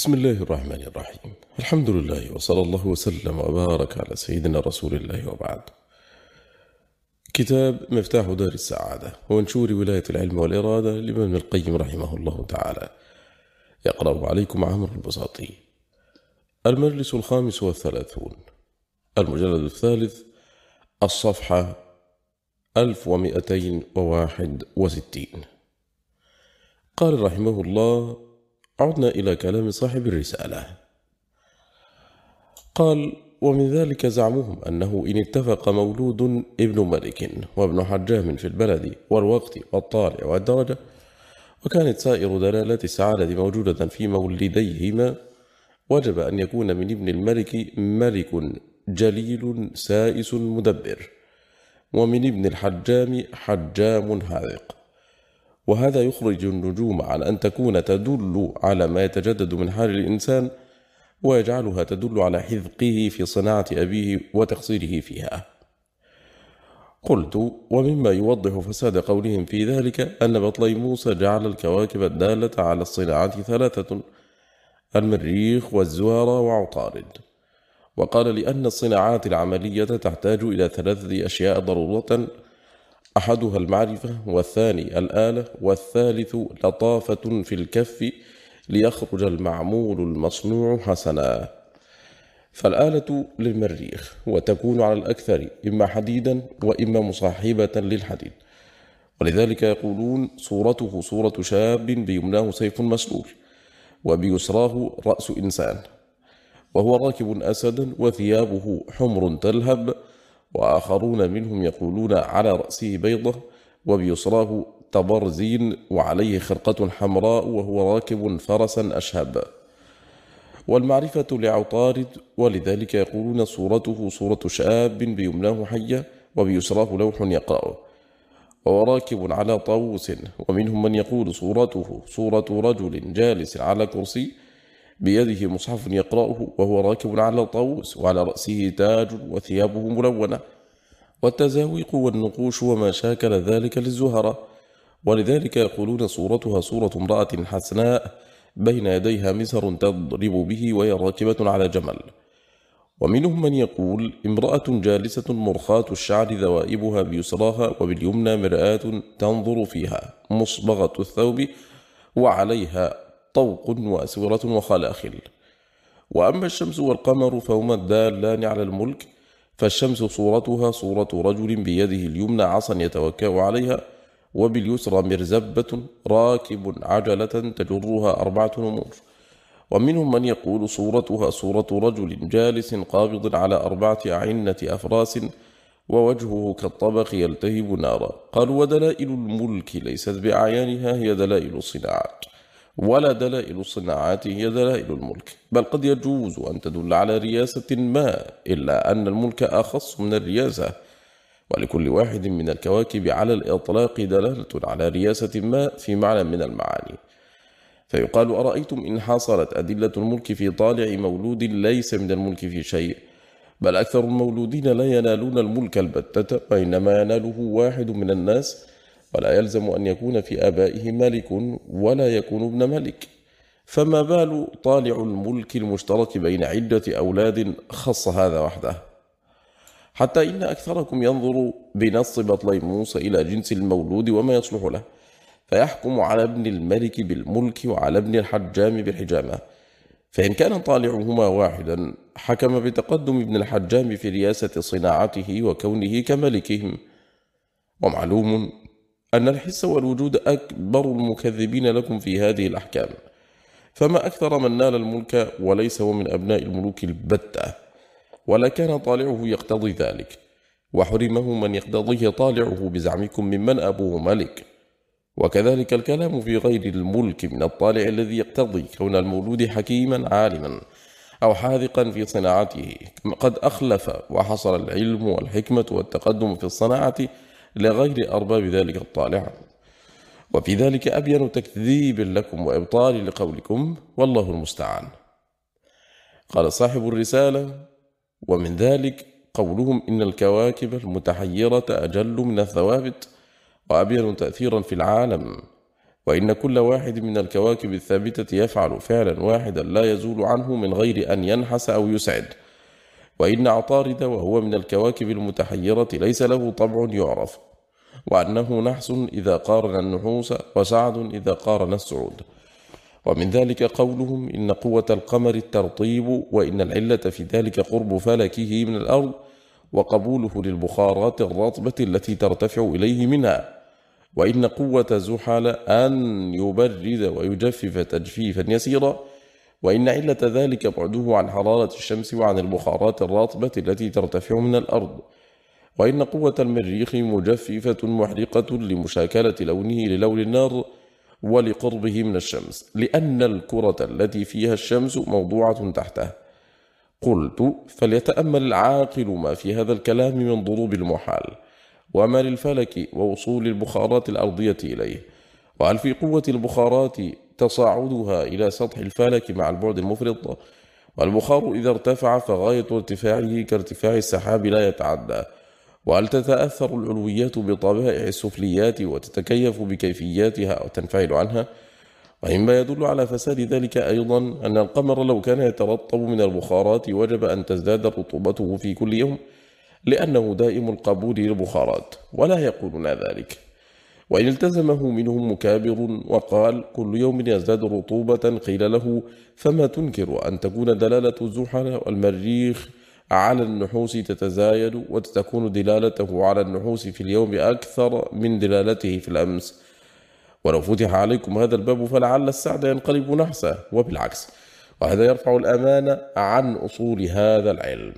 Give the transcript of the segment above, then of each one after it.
بسم الله الرحمن الرحيم. الحمد لله وصلى الله وسلم وبارك على سيدنا رسول الله وبعد. كتاب مفتاح دار السعادة ومنشور ولاية العلم والإرادة لابن القيم رحمه الله تعالى. يقرأ عليكم عمرو البساطي. المجلس الخامس والثلاثون. المجلد الثالث الصفحة 1261 قال رحمه الله عدنا إلى كلام صاحب الرسالة. قال ومن ذلك زعمهم أنه إن اتفق مولود ابن ملك وابن حجام في البلد والوقت والطالع والدرجة وكانت سائر دلالات السعادة موجودة في مولديهما وجب أن يكون من ابن الملك ملك جليل سائس مدبر ومن ابن الحجام حجام هاذق وهذا يخرج النجوم عن أن تكون تدل على ما يتجدد من حال الإنسان ويجعلها تدل على حذقه في صناعة أبيه وتقصيره فيها. قلت ومما يوضح فساد قولهم في ذلك أن بطليموس جعل الكواكب الدالة على الصناعات ثلاثة المريخ والزهرة وعطارد. وقال لأن الصناعات العملية تحتاج إلى ثلاثة أشياء ضرورة أحدها المعرفة والثاني الآلة والثالث لطافة في الكف ليخرج المعمول المصنوع حسنا. فالآلة للمريخ وتكون على الأكثر إما حديدا وإما مصاحبة للحديد. ولذلك يقولون صورته صورة شاب بيمناه سيف مسلول وبيسراه رأس إنسان. وهو راكب أسدا وثيابه حمر تلهب وآخرون منهم يقولون على رأسه بيضة وبيسراه تبرزين وعليه خرقة حمراء وهو راكب فرسا أشهب. والمعرفة لعطارد ولذلك يقولون صورته صورة شآب بيمناه حية وبيسراه لوح يقرأه وهو راكب على طاووس ومنهم من يقول صورته صورة رجل جالس على كرسي بيده مصحف يقرأه وهو راكب على طاووس وعلى رأسه تاج وثيابه ملونة والتزاويق والنقوش وما شاكل ذلك للزهرة ولذلك يقولون صورتها صورة امرأة حسناء بين يديها مسر تضرب به وهي راكبة على جمل. ومنهم من يقول امرأة جالسة مرخاة الشعر ذوائبها بيسراها وباليمنى مرآة تنظر فيها مصبغة الثوب وعليها طوق وأسورة وخلاخل. وأما الشمس والقمر فهما الدالان على الملك فالشمس صورتها صورة رجل بيده اليمنى عصا يتوكأ عليها وباليسرى مرزبة راكب عجلة تجرها أربعة نمور. ومنهم من يقول صورتها صورة رجل جالس قابض على أربعة أعنة أفراس ووجهه كالطبق يلتهب نارا. قالوا ودلائل الملك ليست بأعيانها هي دلائل الصناعات. ولا دلائل الصناعات هي دلائل الملك بل قد يجوز أن تدل على رياسة ما إلا أن الملك أخص من الرياسة. ولكل واحد من الكواكب على الإطلاق دلالة على رياسة ما في معنى من المعاني. فيقال أرأيتم إن حصلت أدلة الملك في طالع مولود ليس من الملك في شيء؟ بل أكثر المولودين لا ينالون الملك البتة وإنما يناله واحد من الناس ولا يلزم أن يكون في آبائه ملك ولا يكون ابن ملك. فما بال طالع الملك المشترك بين عدة أولاد خص هذا وحده. حتى إن أكثركم ينظر بنص بطليموس إلى جنس المولود وما يصلح له فيحكم على ابن الملك بالملك وعلى ابن الحجام بالحجامة فإن كان طالعهما واحدا حكم بتقدم ابن الحجام في رياسة صناعته وكونه كملكهم. ومعلوم أن الحس والوجود أكبر المكذبين لكم في هذه الأحكام. فما أكثر من نال الملك وليس هو من أبناء الملوك البتة ولا كان طالعه يقتضي ذلك. وحرمه من يقتضيه طالعه بزعمكم ممن أبوه ملك. وكذلك الكلام في غير الملك من الطالع الذي يقتضي كون المولود حكيما عالما أو حاذقا في صناعته. قد أخلف وحصل العلم والحكمة والتقدم في الصناعة لغير أرباب ذلك الطالع. وفي ذلك أبين تكذيب لكم وإبطال لقولكم والله المستعان. قال صاحب الرسالة ومن ذلك قولهم إن الكواكب المتحيرة أجل من الثوابت وأبين تأثيرا في العالم وإن كل واحد من الكواكب الثابتة يفعل فعلا واحدا لا يزول عنه من غير أن ينحس أو يسعد. وإن عطارد وهو من الكواكب المتحيرة ليس له طبع يعرف وأنه نحس إذا قارن النحوس وسعد إذا قارن السعود. ومن ذلك قولهم إن قوة القمر الترطيب وإن العلة في ذلك قرب فلكه من الأرض وقبوله للبخارات الرطبة التي ترتفع إليه منها. وإن قوة زحل أن يبرد ويجفف تجفيفا يسيرا وإن علة ذلك بعده عن حرارة الشمس وعن البخارات الرطبة التي ترتفع من الأرض. وإن قوة المريخ مجففة محرقة لمشاكلة لونه للون النار ولقربه من الشمس لأن الكرة التي فيها الشمس موضوعة تحته. قلت فليتأمل العاقل ما في هذا الكلام من ضروب المحال وما للفلك ووصول البخارات الأرضية إليه. وهل في قوة البخارات تصاعدها إلى سطح الفلك مع البعد المفرط والبخار إذا ارتفع فغاية ارتفاعه كارتفاع السحاب لا يتعدى. وهل تتأثر العلويات بطبائع السفليات وتتكيف بكيفياتها وتنفعل عنها؟ ومما يدل على فساد ذلك أيضا أن القمر لو كان يترطب من البخارات وجب أن تزداد رطوبته في كل يوم لأنه دائم القبول للبخارات ولا يقولون ذلك. وإن التزمه منهم مكابر وقال كل يوم يزداد رطوبة قيل له فما تنكر أن تكون دلالة الزحل والمريخ على النحوس تتزايد وتكون دلالته على النحوس في اليوم أكثر من دلالته في الأمس. ولو فتح عليكم هذا الباب فلعل السعد ينقلب نحسه وبالعكس وهذا يرفع الأمان عن أصول هذا العلم.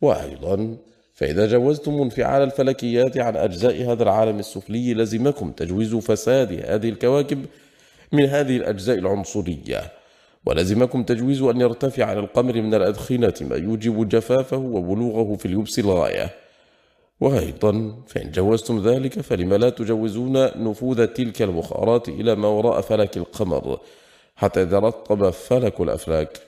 وأيضا فإذا جوزتم انفعال الفلكيات عن أجزاء هذا العالم السفلي لزمكم تجويز فساد هذه الكواكب من هذه الأجزاء العنصرية. ولزمكم تجويز أن يرتفع على القمر من الأدخنة ما يوجب جفافه وبلوغه في اليبس الغاية. وأيضا فإن جوزتم ذلك فلما لا تجوزون نفوذ تلك البخارات إلى ما وراء فلك القمر حتى يترطب فلك الأفلاك.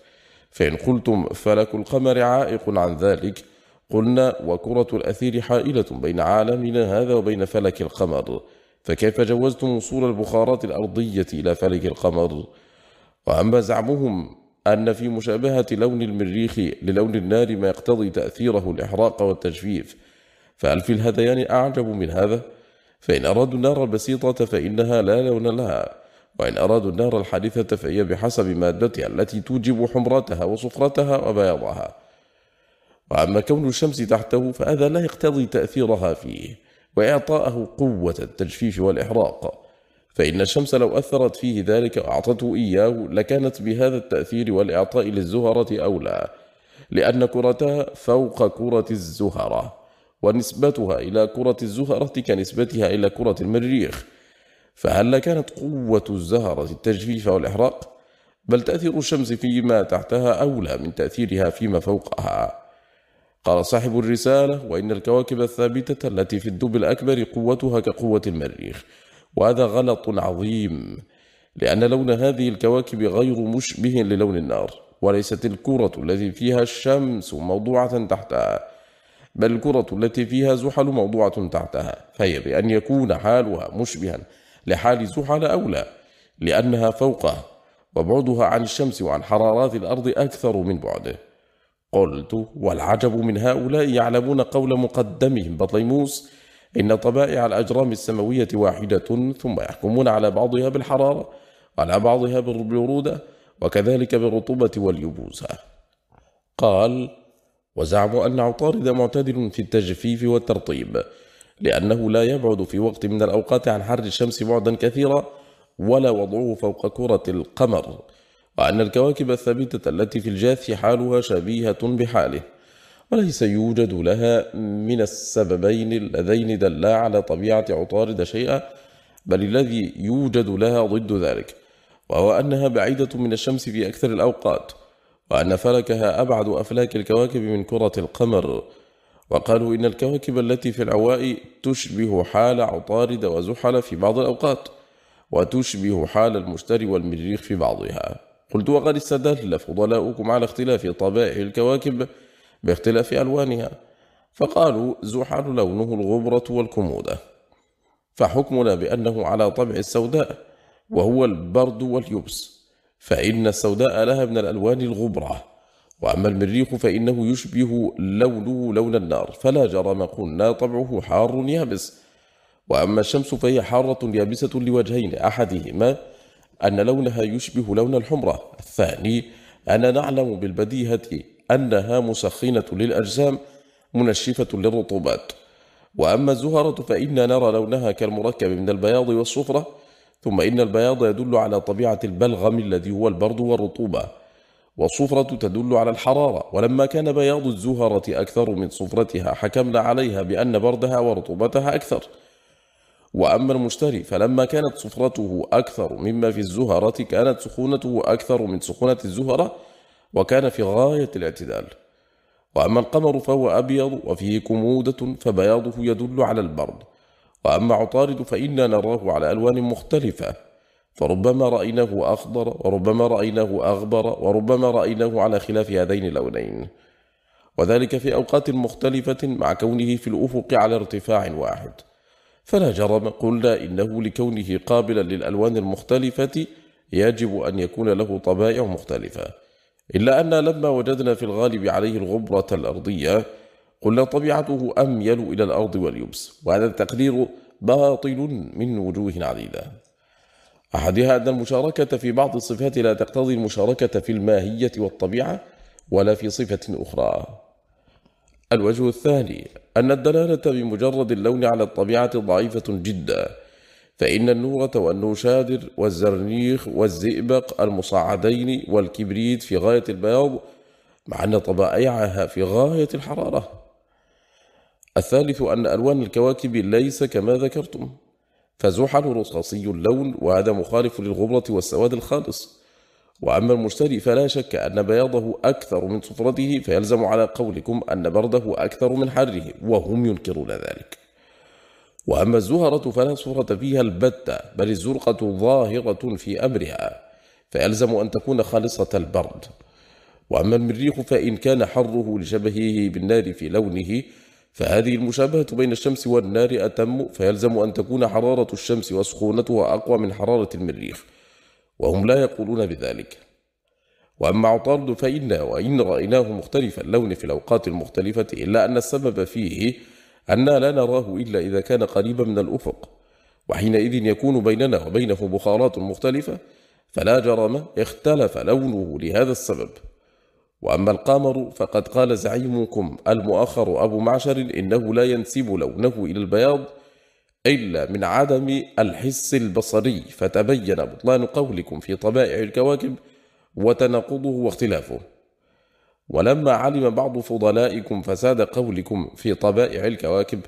فإن قلتم فلك القمر عائق عن ذلك قلنا وكرة الأثير حائلة بين عالمنا هذا وبين فلك القمر. فكيف جوزتم وصول البخارات الأرضية إلى فلك القمر؟ وأما زعمهم أن في مشابهة لون المريخ للون النار ما يقتضي تأثيره الإحراق والتجفيف. فهل في الهذيان أعجب من هذا؟ فإن أرادوا النار البسيطة فإنها لا لون لها. وإن أرادوا النار الحادثة فهي بحسب مادتها التي توجب حمرتها وصفرتها وبياضها. وأما كون الشمس تحته فهذا لا يقتضي تأثيرها فيه وإعطاءه قوة التجفيف والإحراق. فإن الشمس لو أثرت فيه ذلك وأعطته إياه لكانت بهذا التأثير والإعطاء للزهرة أولى لأن كرتها فوق كرة الزهرة ونسبتها إلى كرة الزهرة كنسبتها إلى كرة المريخ. فهل كانت قوة الزهرة التجفيف والإحراق؟ بل تأثير الشمس فيما تحتها أولى من تأثيرها فيما فوقها. قال صاحب الرسالة وإن الكواكب الثابتة التي في الدب الأكبر قوتها كقوة المريخ. وهذا غلط عظيم لأن لون هذه الكواكب غير مشبه للون النار وليست الكرة التي فيها الشمس موضوعة تحتها بل الكرة التي فيها زحل موضوعة تحتها. فهي بأن يكون حالها مشبها لحال زحل أولى لأنها فوقه وبعدها عن الشمس وعن حرارات الأرض أكثر من بعده. قلت والعجب من هؤلاء يعلمون قول مقدمهم بطليموس إن طبائع الأجرام السماوية واحدة ثم يحكمون على بعضها بالحرارة وعلى بعضها بالبرودة وكذلك بالرطوبة واليبوسة قال وزعموا أن عطارد معتدل في التجفيف والترطيب لأنه لا يبعد في وقت من الأوقات عن حر الشمس بعدا كثيرا ولا وضعه فوق كرة القمر. وأن الكواكب الثابتة التي في الجاث حالها شبيهة بحاله وليس يوجد لها من السببين اللذين دلا على طبيعة عطارد شيئا بل الذي يوجد لها ضد ذلك وهو أنها بعيدة من الشمس في أكثر الأوقات وأن فلكها أبعد أفلاك الكواكب من كرة القمر. وقالوا إن الكواكب التي في العواء تشبه حال عطارد وزحل في بعض الأوقات وتشبه حال المشتري والمريخ في بعضها. قلت وقد استدل فضلاؤكم على اختلاف طبائع الكواكب باختلاف ألوانها. فقالوا زحل لونه الغبرة والكمودة. فحكمنا بأنه على طبع السوداء وهو البرد واليبس. فإن السوداء لها من الألوان الغبرة. وأما المريخ فإنه يشبه لونه لون النار. فلا جرم قلنا طبعه حار يابس. وأما الشمس فهي حارة يابسة لوجهين أحدهما أن لونها يشبه لون الحمرة. الثاني أن نعلم بالبديهة أنها مسخنة للأجسام منشفة للرطوبات. وأما الزهرة فإنا نرى لونها كالمركب من البياض والصفرة ثم إن البياض يدل على طبيعة البلغم الذي هو البرد والرطوبة. والصفرة تدل على الحرارة. ولما كان بياض الزهرة أكثر من صفرتها حكمنا عليها بأن بردها ورطوبتها أكثر. وأما المشتري فلما كانت صفرته أكثر مما في الزهرة كانت سخونته أكثر من سخونة الزهرة وكان في غاية الاعتدال. وأما القمر فهو أبيض وفيه كمودة فبياضه يدل على البرد. وأما عطارد فإنا نراه على ألوان مختلفة. فربما رأيناه أخضر وربما رأيناه أغبر وربما رأيناه على خلاف هذين اللونين. وذلك في أوقات مختلفة مع كونه في الأفق على ارتفاع واحد. فلا جرم قلنا إنه لكونه قابلا للألوان المختلفة يجب أن يكون له طبائع مختلفة. إلا أن لما وجدنا في الغالب عليه الغبرة الأرضية قلنا طبيعته أميل إلى الأرض واليبس وهذا التقدير باطل من وجوه عديدة. أحدها أن المشاركة في بعض الصفات لا تقتضي المشاركة في الماهية والطبيعة ولا في صفة أخرى. الوجه الثاني أن الدلالة بمجرد اللون على الطبيعة ضعيفة جدا فإن النورة والنوشادر والزرنيخ والزئبق المصعدين والكبريت في غاية البياض مع أن طبائعها في غاية الحرارة. الثالث أن ألوان الكواكب ليس كما ذكرتم فزحل رصاصي اللون وهذا مخالف للغبرة والسواد الخالص. وأما المشتري فلا شك أن بياضه أكثر من صفرته فيلزم على قولكم أن برده أكثر من حره وهم ينكرون ذلك. وأما الزهرة فلا صورة فيها البتة بل الزرقة ظاهرة في أمرها فيلزم أن تكون خالصة البرد. وأما المريخ فإن كان حره لشبهه بالنار في لونه فهذه المشابهة بين الشمس والنار أتم فيلزم أن تكون حرارة الشمس وسخونتها أقوى من حرارة المريخ. وهم لا يقولون بذلك. وأما عطارد فإنا وإن رأيناه مختلف اللون في الأوقات المختلفة إلا أن السبب فيه أننا لا نراه إلا إذا كان قريبا من الأفق. وحينئذ يكون بيننا وبينه بخارات مختلفة فلا جرم اختلف لونه لهذا السبب. وأما القمر فقد قال زعيمكم المؤخر أبو معشر إنه لا ينسب لونه إلى البياض إلا من عدم الحس البصري. فتبين بطلان قولكم في طبائع الكواكب وتناقضه واختلافه. ولما علم بعض فضلائكم فساد قولكم في طبائع الكواكب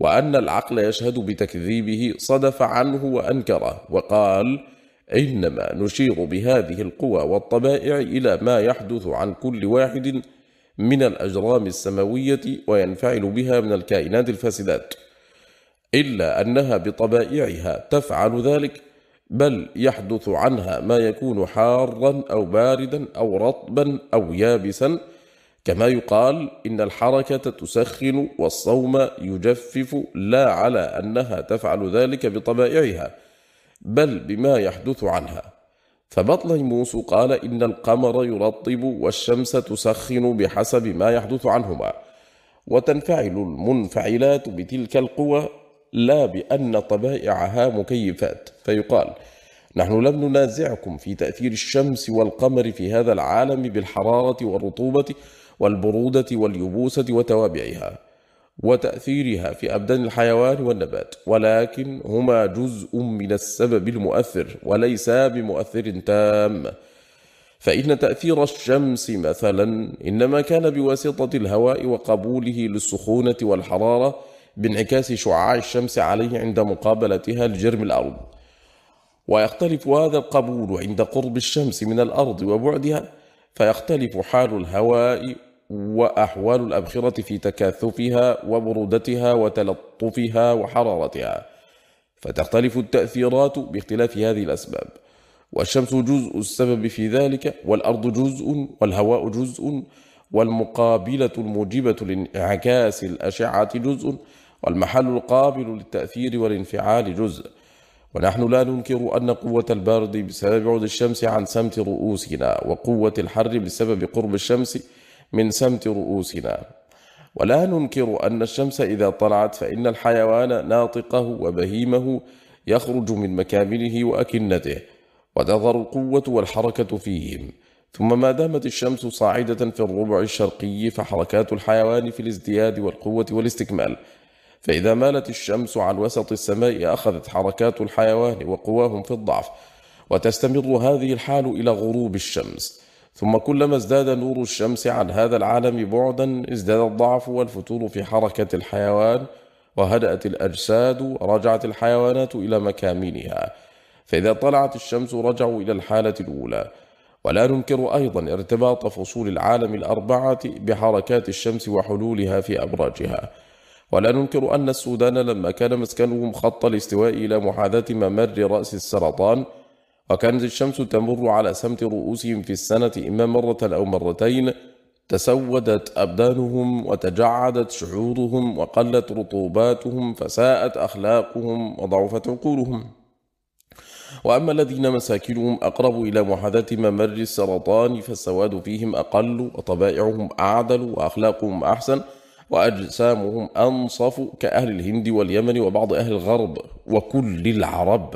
وأن العقل يشهد بتكذيبه صدف عنه وأنكره وقال إنما نشير بهذه القوى والطبائع إلى ما يحدث عن كل واحد من الأجرام السماوية وينفعل بها من الكائنات الفاسدات. إلا أنها بطبائعها تفعل ذلك بل يحدث عنها ما يكون حارا أو باردا أو رطبا أو يابسا كما يقال إن الحركة تسخن والصوم يجفف لا على أنها تفعل ذلك بطبائعها بل بما يحدث عنها. فبطليموس قال إن القمر يرطب والشمس تسخن بحسب ما يحدث عنهما. وتنفعل المنفعلات بتلك القوى لا بأن طبائعها مكيفات فيقال نحن لم ننازعكم في تأثير الشمس والقمر في هذا العالم بالحرارة والرطوبة والبرودة واليبوسة وتوابعها وتأثيرها في أبدان الحيوان والنبات ولكن هما جزء من السبب المؤثر وليسا بمؤثر تام. فإن تأثير الشمس مثلا إنما كان بواسطة الهواء وقبوله للسخونة والحرارة بانعكاس شعاع الشمس عليه عند مقابلتها لجرم الأرض. ويختلف هذا القبول عند قرب الشمس من الأرض وبعدها فيختلف حال الهواء وأحوال الأبخرة في تكاثفها وبرودتها وتلطفها وحرارتها. فتختلف التأثيرات باختلاف هذه الأسباب. والشمس جزء السبب في ذلك والأرض جزء والهواء جزء والمقابلة الموجبة لانعكاس الأشعة جزء والمحل القابل للتأثير والانفعال جزء. ونحن لا ننكر أن قوة البرد بسبب بعد الشمس عن سمت رؤوسنا وقوة الحر بسبب قرب الشمس من سمت رؤوسنا. ولا ننكر أن الشمس إذا طلعت فإن الحيوان ناطقه وبهيمه يخرج من مكامنه وأكنته وتظهر القوة والحركة فيهم. ثم ما دامت الشمس صاعدة في الربع الشرقي فحركات الحيوان في الازدياد والقوة والاستكمال فإذا مالت الشمس عن وسط السماء أخذت حركات الحيوان وقواهم في الضعف وتستمر هذه الحال إلى غروب الشمس. ثم كلما ازداد نور الشمس عن هذا العالم بعدا ازداد الضعف والفتور في حركة الحيوان وهدأت الأجساد رجعت الحيوانات إلى مكامنها فإذا طلعت الشمس رجعوا إلى الحالة الأولى. ولا ننكر أيضا ارتباط فصول العالم الأربعة بحركات الشمس وحلولها في أبراجها. ولا ننكر أن السودان لما كان مسكنهم خط الاستواء إلى محاذاة ممر رأس السرطان وكانت الشمس تمر على سمت رؤوسهم في السنة إما مرة أو مرتين تسودت أبدانهم وتجعدت شعورهم وقلت رطوباتهم فساءت أخلاقهم وضعفت عقولهم. وأما الذين مساكنهم أقرب إلى محاذاة ممر السرطان فالسواد فيهم أقل وطبائعهم أعدل وأخلاقهم أحسن وأجسامهم أنصف كأهل الهند واليمن وبعض أهل الغرب وكل العرب.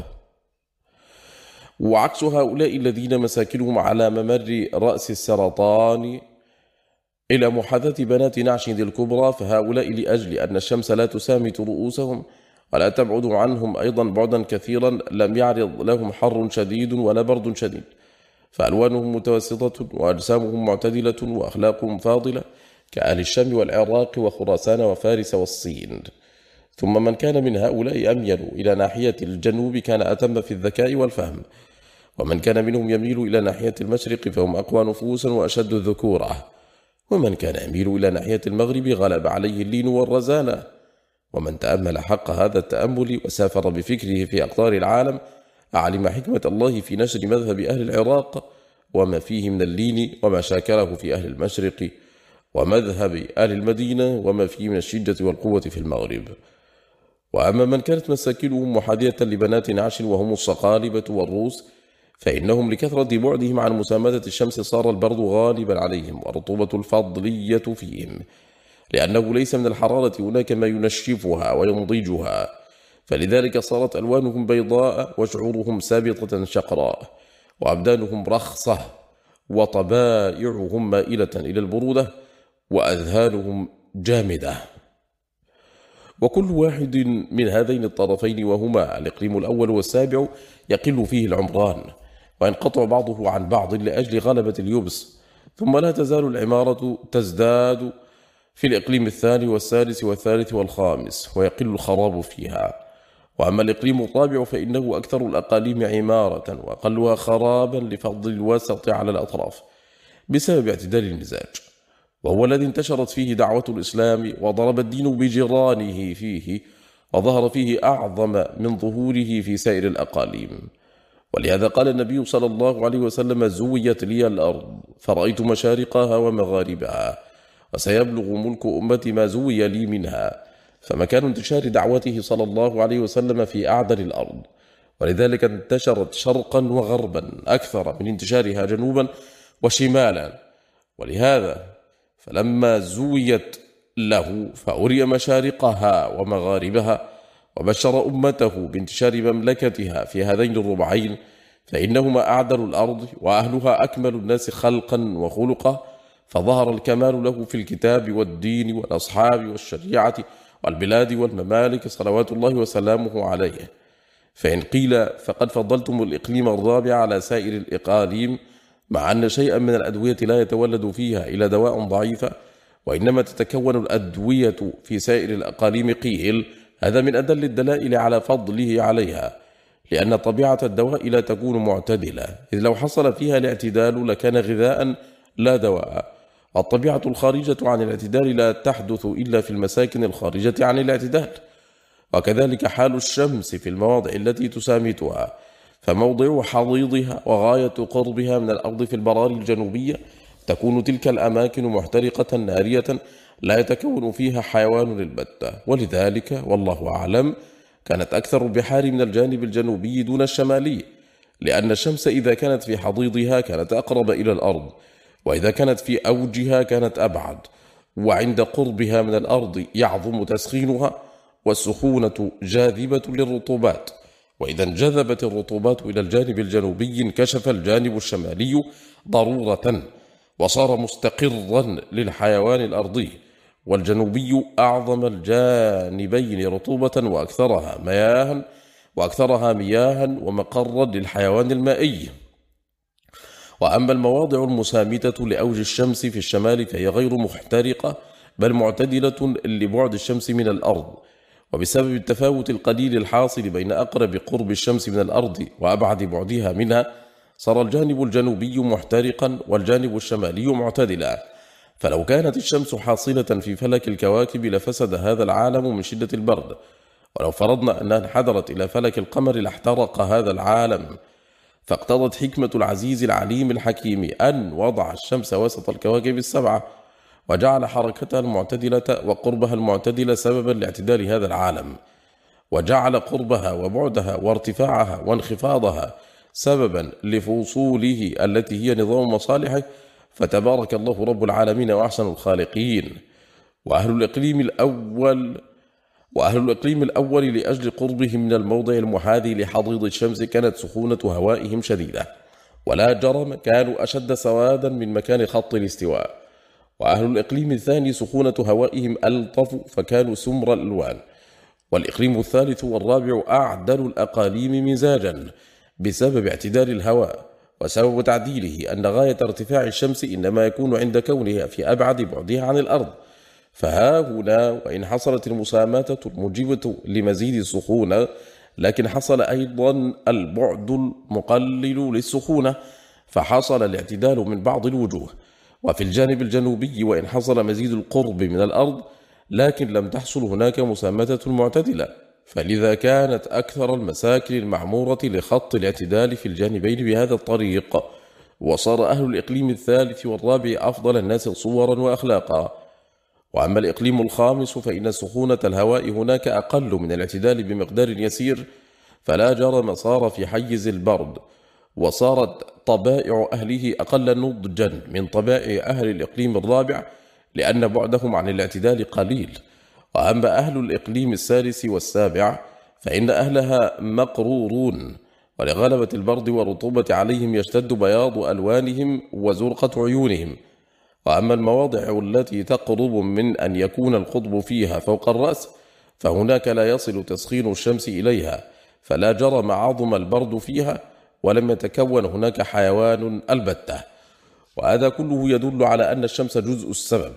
وعكس هؤلاء الذين مساكنهم على ممر رأس السرطان إلى محاذاة بنات نعش ذي الكبرى فهؤلاء لأجل أن الشمس لا تسامت رؤوسهم ولا تبعد عنهم أيضا بعدا كثيرا لم يعرض لهم حر شديد ولا برد شديد. فألوانهم متوسطة وأجسامهم معتدلة وأخلاقهم فاضلة. كأهل الشام والعراق وخراسان وفارس والصين. ثم من كان من هؤلاء أميل إلى ناحية الجنوب كان أتم في الذكاء والفهم. ومن كان منهم يميل إلى ناحية المشرق فهم أقوى نفوسا وأشد ذكورا ومن كان يميل إلى ناحية المغرب غلب عليه اللين والرزانة. ومن تأمل حق هذا التأمل وسافر بفكره في أقطار العالم أعلم حكمة الله في نشر مذهب أهل العراق وما فيه من اللين وما شاكره في أهل المشرق ومذهب أهل المدينة وما فيه من الشدة والقوة في المغرب. وأما من كانت مساكنهم محاذية لبنات نعش وهم الصقالبة والروس فإنهم لكثرة بعدهم عن مسامدة الشمس صار البرد غالبا عليهم والرطوبة الفضلية فيهم لأنه ليس من الحرارة هناك ما ينشفها وينضجها فلذلك صارت ألوانهم بيضاء وشعورهم سابطة شقراء وأبدانهم رخصة وطبائعهم مائلة إلى البرودة وأذهانهم جامدة. وكل واحد من هذين الطرفين وهما الإقليم الأول والسابع يقل فيه العمران وينقطع بعضه عن بعض لأجل غلبة اليبس ثم لا تزال العمارة تزداد في الإقليم الثاني والثالث والثالث والخامس ويقل الخراب فيها. وأما الإقليم الرابع فإنه أكثر الأقاليم عمارة وأقلها خرابا لفضل الوسط على الأطراف بسبب اعتدال المزاج وهو الذي انتشرت فيه دعوة الإسلام وضرب الدين بجيرانه فيه وظهر فيه أعظم من ظهوره في سائر الأقاليم. ولهذا قال النبي صلى الله عليه وسلم زويت لي الأرض فرأيت مشارقها ومغاربها وسيبلغ ملك أمتي ما زوي لي منها. فمكان انتشار دعوته صلى الله عليه وسلم في أعدل الأرض. ولذلك انتشرت شرقا وغربا أكثر من انتشارها جنوبا وشمالا. ولهذا فلما زويت له فأري مشارقها ومغاربها وبشر أمته بانتشار مملكتها في هذين الربعين فإنهما أعدل الأرض وأهلها أكمل الناس خلقا وخلقا فظهر الكمال له في الكتاب والدين والأصحاب والشريعة والبلاد والممالك صلوات الله وسلامه عليه. فإن قيل فقد فضلتم الإقليم الرابع على سائر الإقاليم مع أن شيئا من الأدوية لا يتولد فيها إلى دواء ضعيفة وإنما تتكون الأدوية في سائر الأقاليم قيل هذا من أدل الدلائل على فضله عليها لأن طبيعة الدواء لا تكون معتدلة إذ لو حصل فيها الاعتدال لكان غذاء لا دواء. الطبيعة الخارجة عن الاعتدال لا تحدث إلا في المساكن الخارجة عن الاعتدال وكذلك حال الشمس في المواضع التي تسامتها. فموضع حضيضها وغاية قربها من الأرض في البراري الجنوبية تكون تلك الأماكن محترقة نارية لا يتكون فيها حيوان البتة ولذلك والله أعلم كانت أكثر البحار من الجانب الجنوبي دون الشمالي لأن الشمس إذا كانت في حضيضها كانت أقرب إلى الأرض وإذا كانت في أوجها كانت أبعد وعند قربها من الأرض يعظم تسخينها والسخونة جاذبة للرطوبات. وإذا انجذبت الرطوبات إلى الجانب الجنوبي انكشف الجانب الشمالي ضرورة وصار مستقرا للحيوان الأرضي والجنوبي أعظم الجانبين رطوبة وأكثرها مياها وأكثرها مياها ومقرا للحيوان المائي. وأما المواضع المسامتة لأوج الشمس في الشمال فهي غير محترقة بل معتدلة لبعد الشمس من الأرض. وبسبب التفاوت القليل الحاصل بين أقرب قرب الشمس من الأرض وأبعد بعدها منها صار الجانب الجنوبي محترقا والجانب الشمالي معتدلا. فلو كانت الشمس حاصلة في فلك الكواكب لفسد هذا العالم من شدة البرد. ولو فرضنا أنها انحدرت إلى فلك القمر لاحترق هذا العالم. فاقتضت حكمة العزيز العليم الحكيم أن وضع الشمس وسط الكواكب السبعة وجعل حركتها المعتدلة وقربها المعتدل سببا لاعتدال هذا العالم. وجعل قربها وبعدها وارتفاعها وانخفاضها سببا لفصوله التي هي نظام مصالحه. فتبارك الله رب العالمين وأحسن الخالقين. وأهل الإقليم الأول وأهل الإقليم الأول لأجل قربهم من الموضع المحاذي لحضيض الشمس كانت سخونة هوائهم شديدة. ولا جرم كانوا أشد سوادا من مكان خط الاستواء. وأهل الإقليم الثاني سخونة هوائهم ألطف فكانوا سمر الألوان. والإقليم الثالث والرابع أعدل الأقاليم مزاجا بسبب اعتدال الهواء وسبب تعديله أن غاية ارتفاع الشمس إنما يكون عند كونها في أبعد بعدها عن الأرض. فها هنا وإن حصلت المساماتة الموجبة لمزيد السخونة لكن حصل أيضا البعد المقلل للسخونة فحصل الاعتدال من بعض الوجوه. وفي الجانب الجنوبي وإن حصل مزيد القرب من الأرض لكن لم تحصل هناك مسامتة معتدلة. فلذا كانت أكثر المساكن المعمورة لخط الاعتدال في الجانبين بهذا الطريق. وصار أهل الإقليم الثالث والرابع أفضل الناس صورا وأخلاقا. وأما الإقليم الخامس فإن سخونة الهواء هناك أقل من الاعتدال بمقدار يسير فلا جرم صار في حيز البرد. وصارت طبائع أهله أقل نضجا من طبائع أهل الإقليم الرابع لأن بعدهم عن الاعتدال قليل. وأما أهل الإقليم السادس والسابع فإن أهلها مقرورون ولغلبة البرد والرطوبة عليهم يشتد بياض ألوانهم وزرقة عيونهم. وأما المواضع التي تقرب من أن يكون القطب فيها فوق الرأس فهناك لا يصل تسخين الشمس إليها فلا جرم عظم البرد فيها ولم يتكون هناك حيوان البتة. وهذا كله يدل على أن الشمس جزء السبب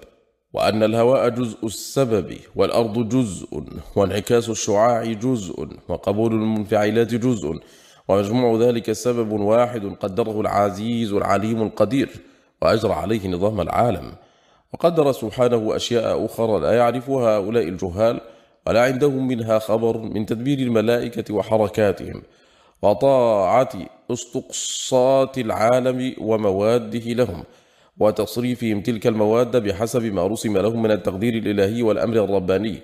وأن الهواء جزء السبب والأرض جزء وانعكاس الشعاع جزء وقبول المنفعلات جزء ومجموع ذلك سبب واحد قدره العزيز العليم القدير وأجرى عليه نظام العالم. وقدر سبحانه أشياء أخرى لا يعرفها هؤلاء الجهال ولا عندهم منها خبر من تدبير الملائكة وحركاتهم. وطاعة استقصات العالم ومواده لهم وتصريفهم تلك المواد بحسب ما رسم لهم من التقدير الإلهي والأمر الرباني.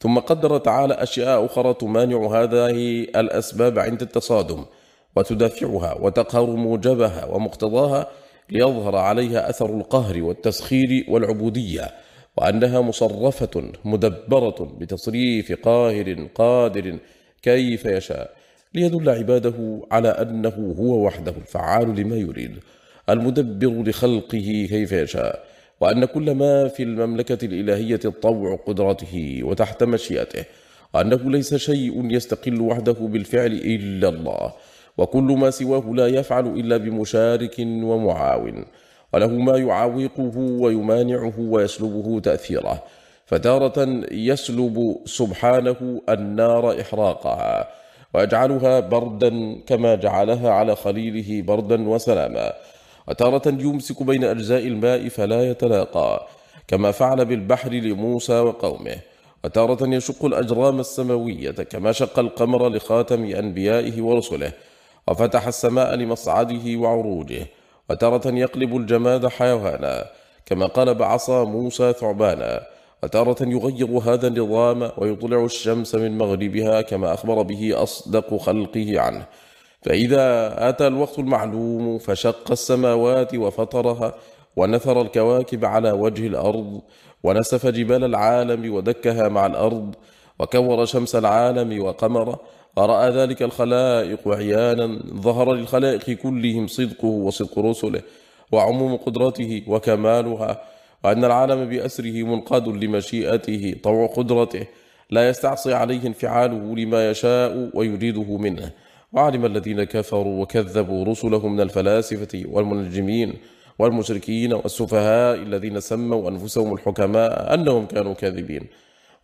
ثم قدر تعالى أشياء أخرى تمانع هذه الأسباب عند التصادم وتدافعها وتقهر موجبها ومقتضاها ليظهر عليها أثر القهر والتسخير والعبودية وأنها مصرفة مدبرة بتصريف قاهر قادر كيف يشاء. ليدل عباده على أنه هو وحده الفعال لما يريد المدبر لخلقه كيف يشاء وأن كل ما في المملكة الإلهية الطوع قدرته وتحت مشيئته وأنه ليس شيء يستقل وحده بالفعل إلا الله وكل ما سواه لا يفعل إلا بمشارك ومعاون وله ما يعاوقه ويمانعه ويسلبه تأثيره فتارة يسلب سبحانه النار إحراقها ويجعلها بردا كما جعلها على خليله بردا وسلاما. وتارة يمسك بين أجزاء الماء فلا يتلاقى كما فعل بالبحر لموسى وقومه. وتارة يشق الأجرام السماوية كما شق القمر لخاتم أنبيائه ورسله. وفتح السماء لمصعده وعروجه. وتارة يقلب الجماد حيوانا كما قلب عصا موسى ثعبانا. وتارة يغير هذا النظام ويطلع الشمس من مغربها كما أخبر به أصدق خلقه عنه. فإذا أتى الوقت المعلوم فشق السماوات وفطرها ونثر الكواكب على وجه الأرض ونسف جبال العالم ودكها مع الأرض وكور شمس العالم وقمره ورأى ذلك الخلائق عيانا ظهر للخلائق كلهم صدقه وصدق رسله وعموم قدرته وكمالها. وأن العالم بأسره منقاد لمشيئته طوع قدرته لا يستعصي عليه انفعاله لما يشاء ويريده منه. وعلم الذين كفروا وكذبوا رسلهم من الفلاسفة والمنجمين والمشركين والسفهاء الذين سموا أنفسهم الحكماء أنهم كانوا كاذبين.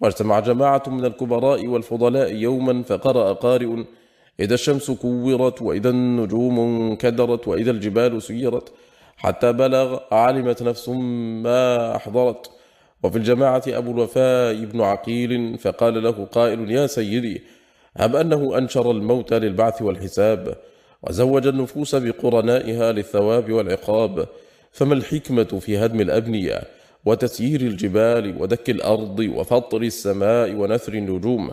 واجتمع جماعة من الكبراء والفضلاء يوما فقرأ قارئ إذا الشمس كورت وإذا النجوم انكدرت وإذا الجبال سيرت حتى بلغ علمت نفس ما أحضرت. وفي الجماعة أبو الوفاء بن عقيل فقال له قائل يا سيدي هب أنه أنشر الموت للبعث والحساب وزوج النفوس بقرنائها للثواب والعقاب فما الحكمة في هدم الأبنية وتسيير الجبال ودك الأرض وفطر السماء ونثر النجوم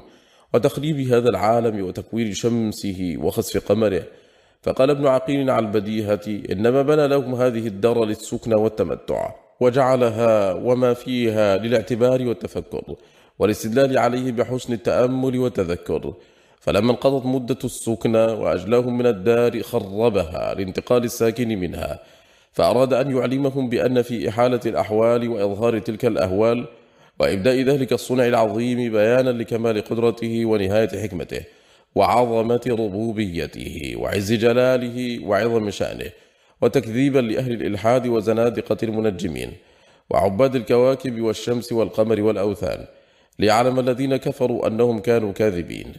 وتخريب هذا العالم وتكوير شمسه وخسف قمره؟ فقال ابن عقيل على البديهة إنما بنى لهم هذه الدار للسكن والتمتع وجعلها وما فيها للاعتبار والتفكر والاستدلال عليه بحسن التأمل والتذكر. فلما انقضت مدة السكن وأجلاهم من الدار خربها لانتقال الساكن منها فأراد أن يعلمهم بأن في إحالة الأحوال وإظهار تلك الأهوال وإبداء ذلك الصنع العظيم بيانا لكمال قدرته ونهاية حكمته. وعظمة ربوبيته وعز جلاله وعظم شأنه وتكذيبا لأهل الإلحاد وزنادقة المنجمين وعباد الكواكب والشمس والقمر والأوثان ليعلم الذين كفروا أنهم كانوا كاذبين.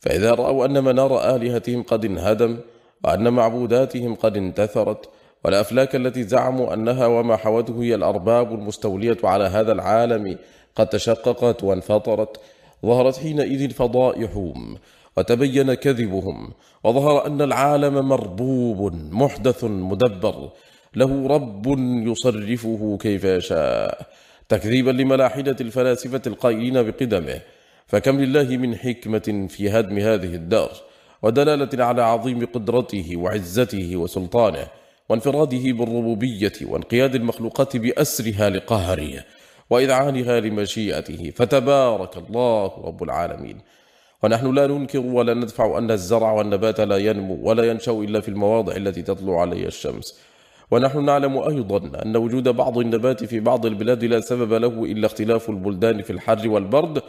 فإذا رأوا أن منار آلهتهم قد انهدم وأن معبوداتهم قد انتثرت والأفلاك التي زعموا أنها وما حوته هي الأرباب المستولية على هذا العالم قد تشققت وانفطرت ظهرت حينئذ فضائحهم وتبين كذبهم وظهر أن العالم مربوب محدث مدبر له رب يصرفه كيف يشاء تكذيبا لملاحدة الفلاسفة القائلين بقدمه فكم لله من حكمة في هدم هذه الدار ودلالة على عظيم قدرته وعزته وسلطانه وانفراده بالربوبية وانقياد المخلوقات بأسرها لقهره وإذعانها لمشيئته فتبارك الله رب العالمين. ونحن لا ننكر ولا ندفع أن الزرع والنبات لا ينمو ولا ينشأ إلا في المواضع التي تطلع عليها الشمس. ونحن نعلم أيضا أن وجود بعض النبات في بعض البلاد لا سبب له إلا اختلاف البلدان في الحر والبرد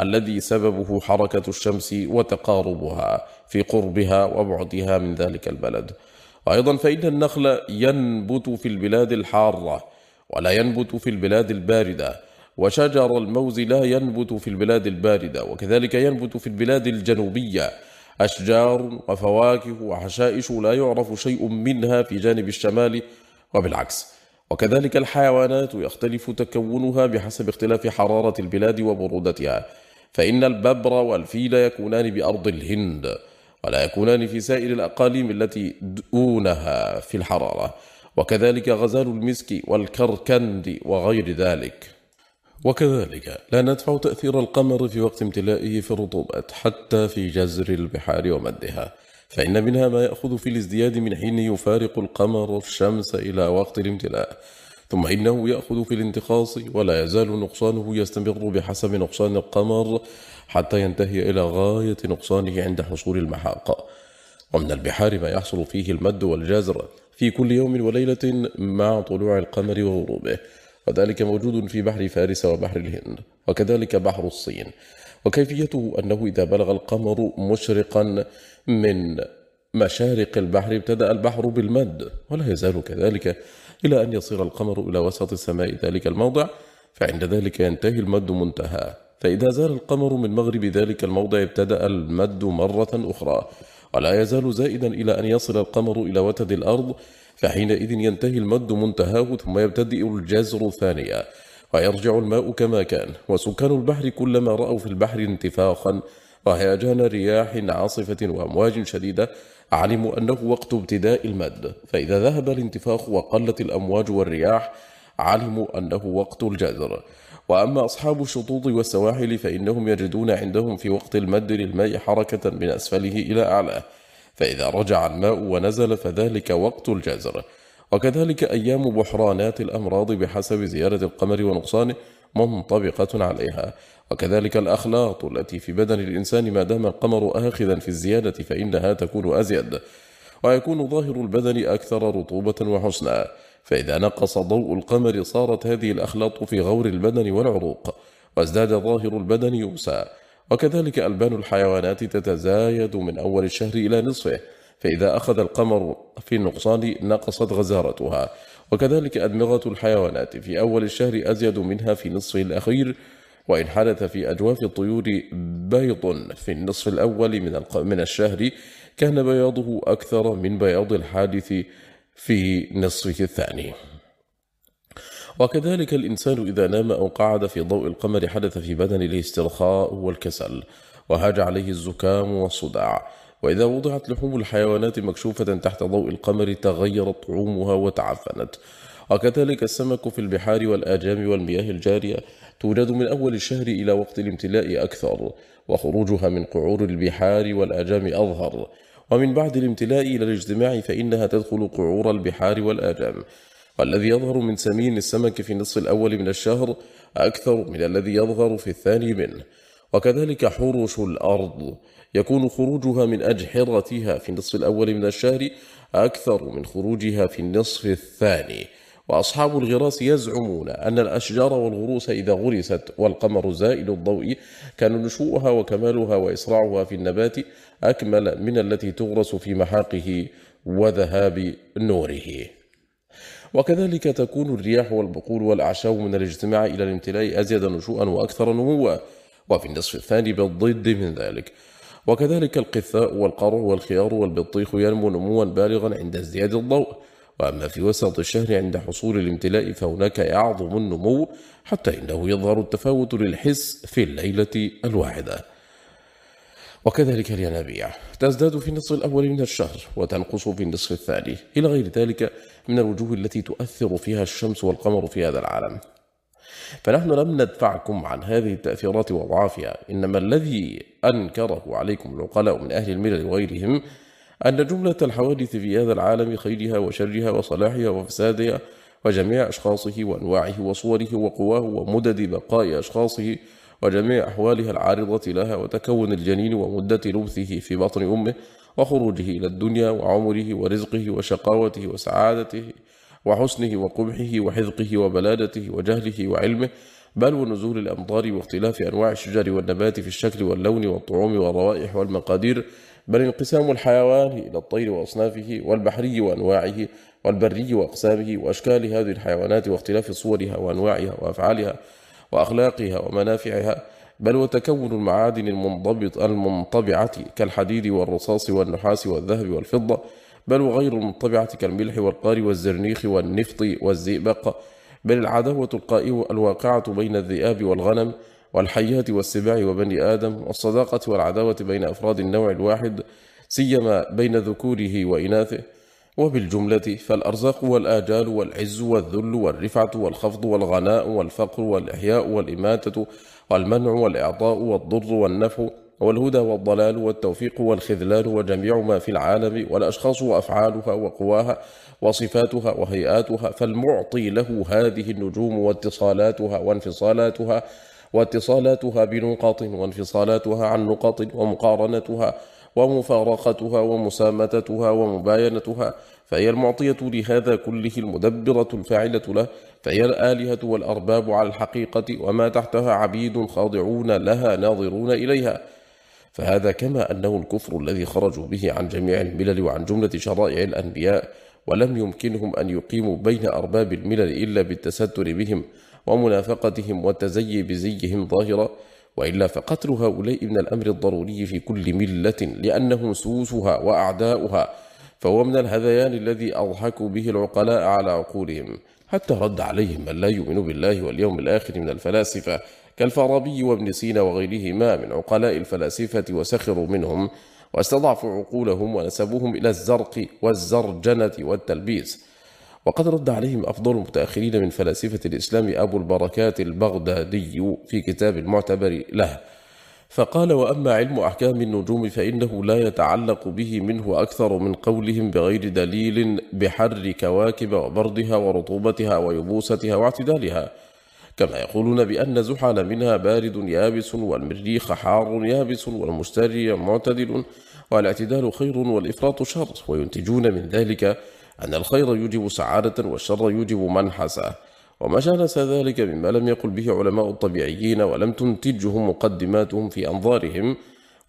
الذي سببه حركة الشمس وتقاربها في قربها وبعدها من ذلك البلد. وأيضا فإن النخل ينبت في البلاد الحارة ولا ينبت في البلاد الباردة وشجر الموز لا ينبت في البلاد الباردة وكذلك ينبت في البلاد الجنوبية. أشجار وفواكه وحشائش لا يعرف شيء منها في جانب الشمال وبالعكس. وكذلك الحيوانات يختلف تكونها بحسب اختلاف حرارة البلاد وبرودتها. فإن الببر والفيل يكونان بأرض الهند ولا يكونان في سائر الأقاليم التي دونها في الحرارة. وكذلك غزال المسك والكركند وغير ذلك. وكذلك لا ندفع تأثير القمر في وقت امتلائه في الرطوبات حتى في جزر البحار ومدها فإن منها ما يأخذ في الازدياد من حين يفارق القمر الشمس إلى وقت الامتلاء ثم إنه يأخذ في الانتقاص ولا يزال نقصانه يستمر بحسب نقصان القمر حتى ينتهي إلى غاية نقصانه عند حصول المحاق. ومن البحار ما يحصل فيه المد والجزر في كل يوم وليلة مع طلوع القمر وغروبه. وذلك موجود في بحر فارس وبحر الهند وكذلك بحر الصين. وكيفيته أنه إذا بلغ القمر مشرقا من مشارق البحر ابتدأ البحر بالمد ولا يزال كذلك إلى أن يصير القمر إلى وسط السماء ذلك الموضع فعند ذلك ينتهي المد منتهى. فإذا زال القمر من مغرب ذلك الموضع ابتدأ المد مرة أخرى ولا يزال زائدا إلى أن يصل القمر إلى وتد الأرض فحينئذ ينتهي المد منتهاه ثم يبتدئ الجزر ثانيا ويرجع الماء كما كان وسكان البحر كلما رأوا في البحر انتفاخا وهيجان رياح عاصفة وأمواج شديدة علموا أنه وقت ابتداء المد فإذا ذهب الانتفاخ وقلت الأمواج والرياح علموا أنه وقت الجزر. وأما أصحاب الشطوط والسواحل فإنهم يجدون عندهم في وقت المد للماء حركة من أسفله إلى أعلاه. فإذا رجع الماء ونزل فذلك وقت الجزر. وكذلك أيام بحرانات الأمراض بحسب زيارة القمر ونقصانه منطبقة عليها. وكذلك الأخلاط التي في بدن الإنسان ما دام القمر آخذا في الزيادة فإنها تكون أزيد. ويكون ظاهر البدن أكثر رطوبة وحسنا. فإذا نقص ضوء القمر صارت هذه الأخلاط في غور البدن والعروق وازداد ظاهر البدن يوسى وكذلك ألبان الحيوانات تتزايد من أول الشهر إلى نصفه فإذا أخذ القمر في النقصان نقصت غزارتها. وكذلك أدمغة الحيوانات في أول الشهر أزيد منها في نصفه الأخير وإن حدث في أجواف الطيور بيض في النصف الأول من من الشهر كان بياضه أكثر من بياض الحادث في نصفه الثاني. وكذلك الإنسان إذا نام أو قعد في ضوء القمر حدث في بدنه الاسترخاء والكسل وهاج عليه الزكام والصداع. وإذا وضعت لحوم الحيوانات مكشوفة تحت ضوء القمر تغيرت طعومها وتعفنت. وكذلك السمك في البحار والآجام والمياه الجارية توجد من أول الشهر إلى وقت الامتلاء أكثر وخروجها من قعور البحار والآجام أظهر. ومن بعد الامتلاء إلى الاجتماع فإنها تدخل قعور البحار والآجام. والذي يظهر من سمين السمك في النصف الأول من الشهر أكثر من الذي يظهر في الثاني منه. وكذلك حرش الأرض يكون خروجها من أجحرتها في النصف الأول من الشهر أكثر من خروجها في النصف الثاني. وأصحاب الغراس يزعمون أن الأشجار والغروس إذا غرست والقمر زائل الضوء كان نشوءها وكمالها وإسراعها في النبات أكمل من التي تغرس في محاقه وذهاب نوره. وكذلك تكون الرياح والبقول والأعشاب من الاجتماع إلى الامتلاء أزيد نشوءا وأكثر نموا وفي النصف الثاني بالضد من ذلك. وكذلك القثاء والقرع والخيار والبطيخ ينمو نموا بالغا عند ازدياد الضوء. وأما في وسط الشهر عند حصول الامتلاء فهناك يعظم النمو حتى إنه يظهر التفاوت للحس في الليلة الواحدة. وكذلك الينابيع تزداد في النصف الأول من الشهر وتنقص في النصف الثاني. إلى غير ذلك من الوجوه التي تؤثر فيها الشمس والقمر في هذا العالم. فنحن لم ندفعكم عن هذه التأثيرات وضعافها. إنما الذي أنكره عليكم العقلاء من أهل الملل وغيرهم أن جملة الحوادث في هذا العالم خيرها وشرها وصلاحها وفسادها وجميع أشخاصه وأنواعه وصوره وقواه ومدد بقاء أشخاصه وجميع أحوالها العارضة لها وتكون الجنين ومدة لبثه في بطن أمه وخروجه إلى الدنيا وعمره ورزقه وشقاوته وسعادته وحسنه وقبحه وحذقه وبلادته وجهله وعلمه بل ونزول الأمطار واختلاف أنواع الشجر والنبات في الشكل واللون والطعوم والروائح والمقادير بل انقسام الحيوان إلى الطير وأصنافه والبحري وأنواعه والبري وأقسامه وأشكال هذه الحيوانات واختلاف صورها وأنواعها وأفعالها وأخلاقها ومنافعها بل وتكون المعادن المنضبط المنطبعة كالحديد والرصاص والنحاس والذهب والفضة بل وغير المنطبعة كالملح والقار والزرنيخ والنفط والزئبق. بل العداوة القائمة الواقعة بين الذئاب والغنم والحيات والسباع وبني آدم والصداقة والعداوة بين أفراد النوع الواحد سيما بين ذكوره وإناثه. وبالجملة فالأرزاق والآجال والعز والذل والرفعة والخفض والغناء والفقر والإحياء والإماتة والمنع والإعطاء والضر والنفع والهدى والضلال والتوفيق والخذلان وجميع ما في العالم والأشخاص وأفعالها وقواها وصفاتها وهيئاتها فالمعطي له هذه النجوم واتصالاتها وانفصالاتها واتصالاتها بنقط وانفصالاتها عن نقط ومقارنتها ومفارقتها ومسامتتها ومباينتها فهي المعطية لهذا كله المدبرة الفاعلة له فهي الآلهة والأرباب على الحقيقة وما تحتها عبيد خاضعون لها ناظرون إليها. فهذا كما أنه الكفر الذي خرجوا به عن جميع الملل وعن جملة شرائع الأنبياء ولم يمكنهم أن يقيموا بين أرباب الملل إلا بالتستر بهم ومنافقتهم والتزيي بزيهم ظاهرا. وإلا فقتل هؤلاء من الأمر الضروري في كل ملة لأنهم سوسها وأعداؤها فهو من الهذيان الذي أضحكوا به العقلاء على عقولهم حتى رد عليهم من لا يؤمن بالله واليوم الآخر من الفلاسفة كالفارابي وابن سينا وغيرهما من عقلاء الفلاسفة وسخروا منهم واستضعفوا عقولهم ونسبوهم إلى الزرق والزرجنة والتلبيس. وقد رد عليهم أفضل المتأخرين من فلاسفة الإسلام أبو البركات البغدادي في كتاب المعتبر له. فقال وأما علم أحكام النجوم فإنه لا يتعلق به منه أكثر من قولهم بغير دليل بحر كواكب وبردها ورطوبتها ويبوستها واعتدالها. كما يقولون بأن زحل منها بارد يابس والمريخ حار يابس والمشتري معتدل والاعتدال خير والإفراط شر. وينتجون من ذلك أن الخير يوجب سعادة والشر يوجب منحسة وما جالس ذلك مما لم يقل به علماء الطبيعيين ولم تنتجه مقدماتهم في أنظارهم.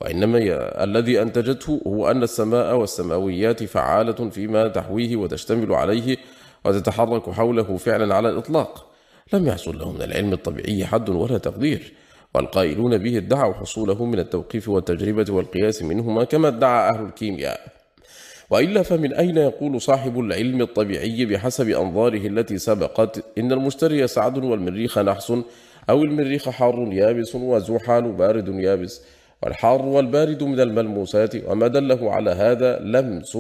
وإنما الذي أنتجته هو أن السماء والسماويات فعالة فيما تحويه وتشتمل عليه وتتحرك حوله فعلا على الإطلاق. لم يحصل له من العلم الطبيعي حد ولا تقدير. والقائلون به ادعوا حصوله من التوقيف والتجربة والقياس منهما كما ادعى أهل الكيمياء. وإلا فمن أين يقول صاحب العلم الطبيعي بحسب أنظاره التي سبقت إن المشتري سعد والمريخ نحس أو المريخ حار يابس وزحال بارد يابس والحار والبارد من الملموسات وما دله على هذا لمس